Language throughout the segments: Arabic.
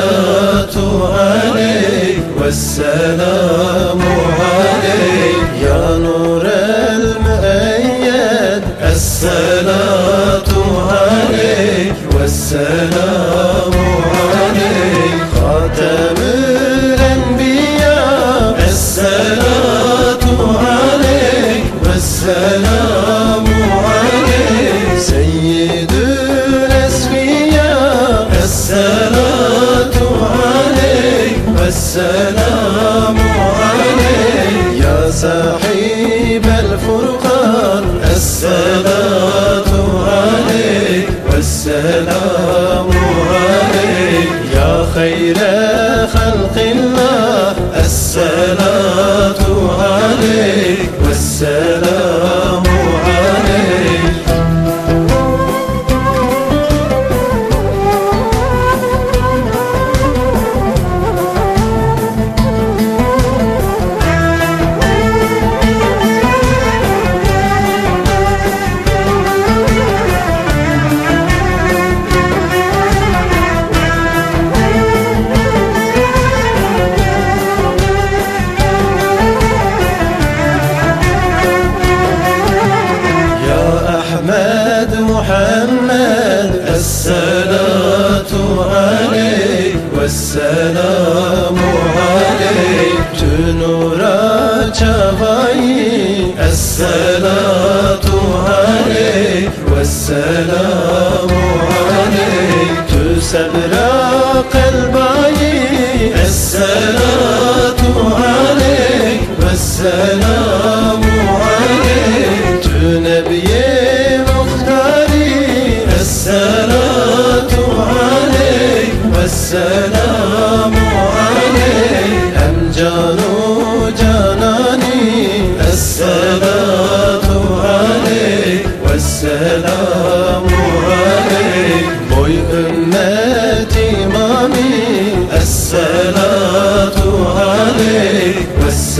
الصلاة عليك والسلام عليك. يا نور المؤيد الصلاة صاحب الفرقان. الصلاة عليك والسلام عليك. يا خير خلق الله الصلاة عليك والسلام والسلام عليك. تنور çabayı الصلاة عليك. والسلام عليك. تسبر قلبي الصلاة عليك. والسلام عليك. نبي مختاري الصلاة عليك. والسلام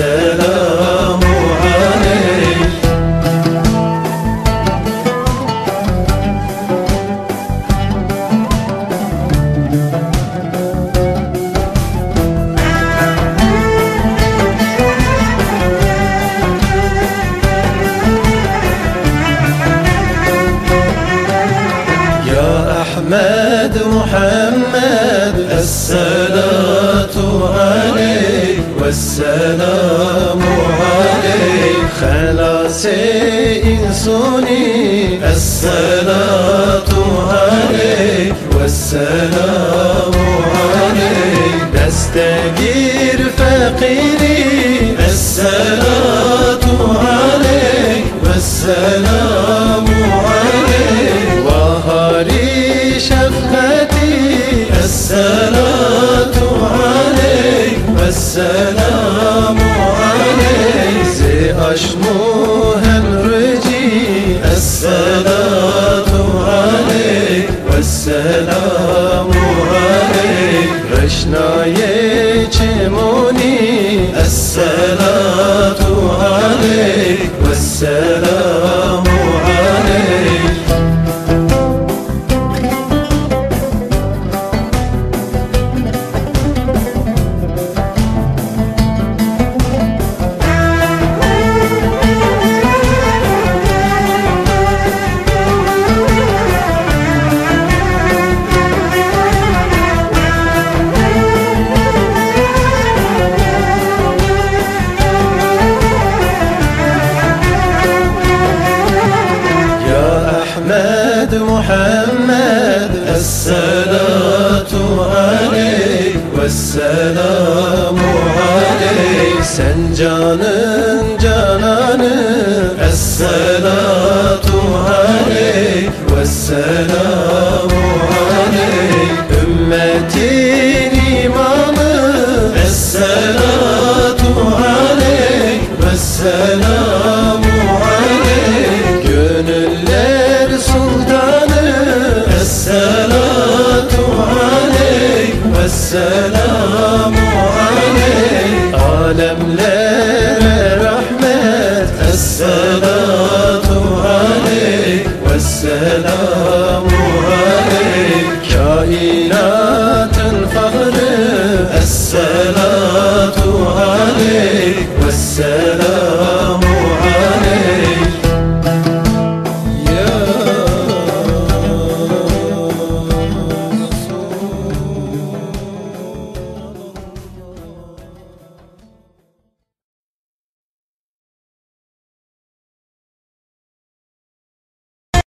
والسلام عليك. يا أحمد محمد الصلاة عليك. والسلام عليك. خلاص إنسوني. الصلاة عليك. والسلام عليك. نستجير فقيري. الصلاة عليك والسلام عليك زي أشموها رجي الصلاة عليك والسلام عليك رشنا يجموني الصلاة عليك والسلام عليك والسلام عليك سنجان جانان الصلاة عليك والسلام عليك والسلام.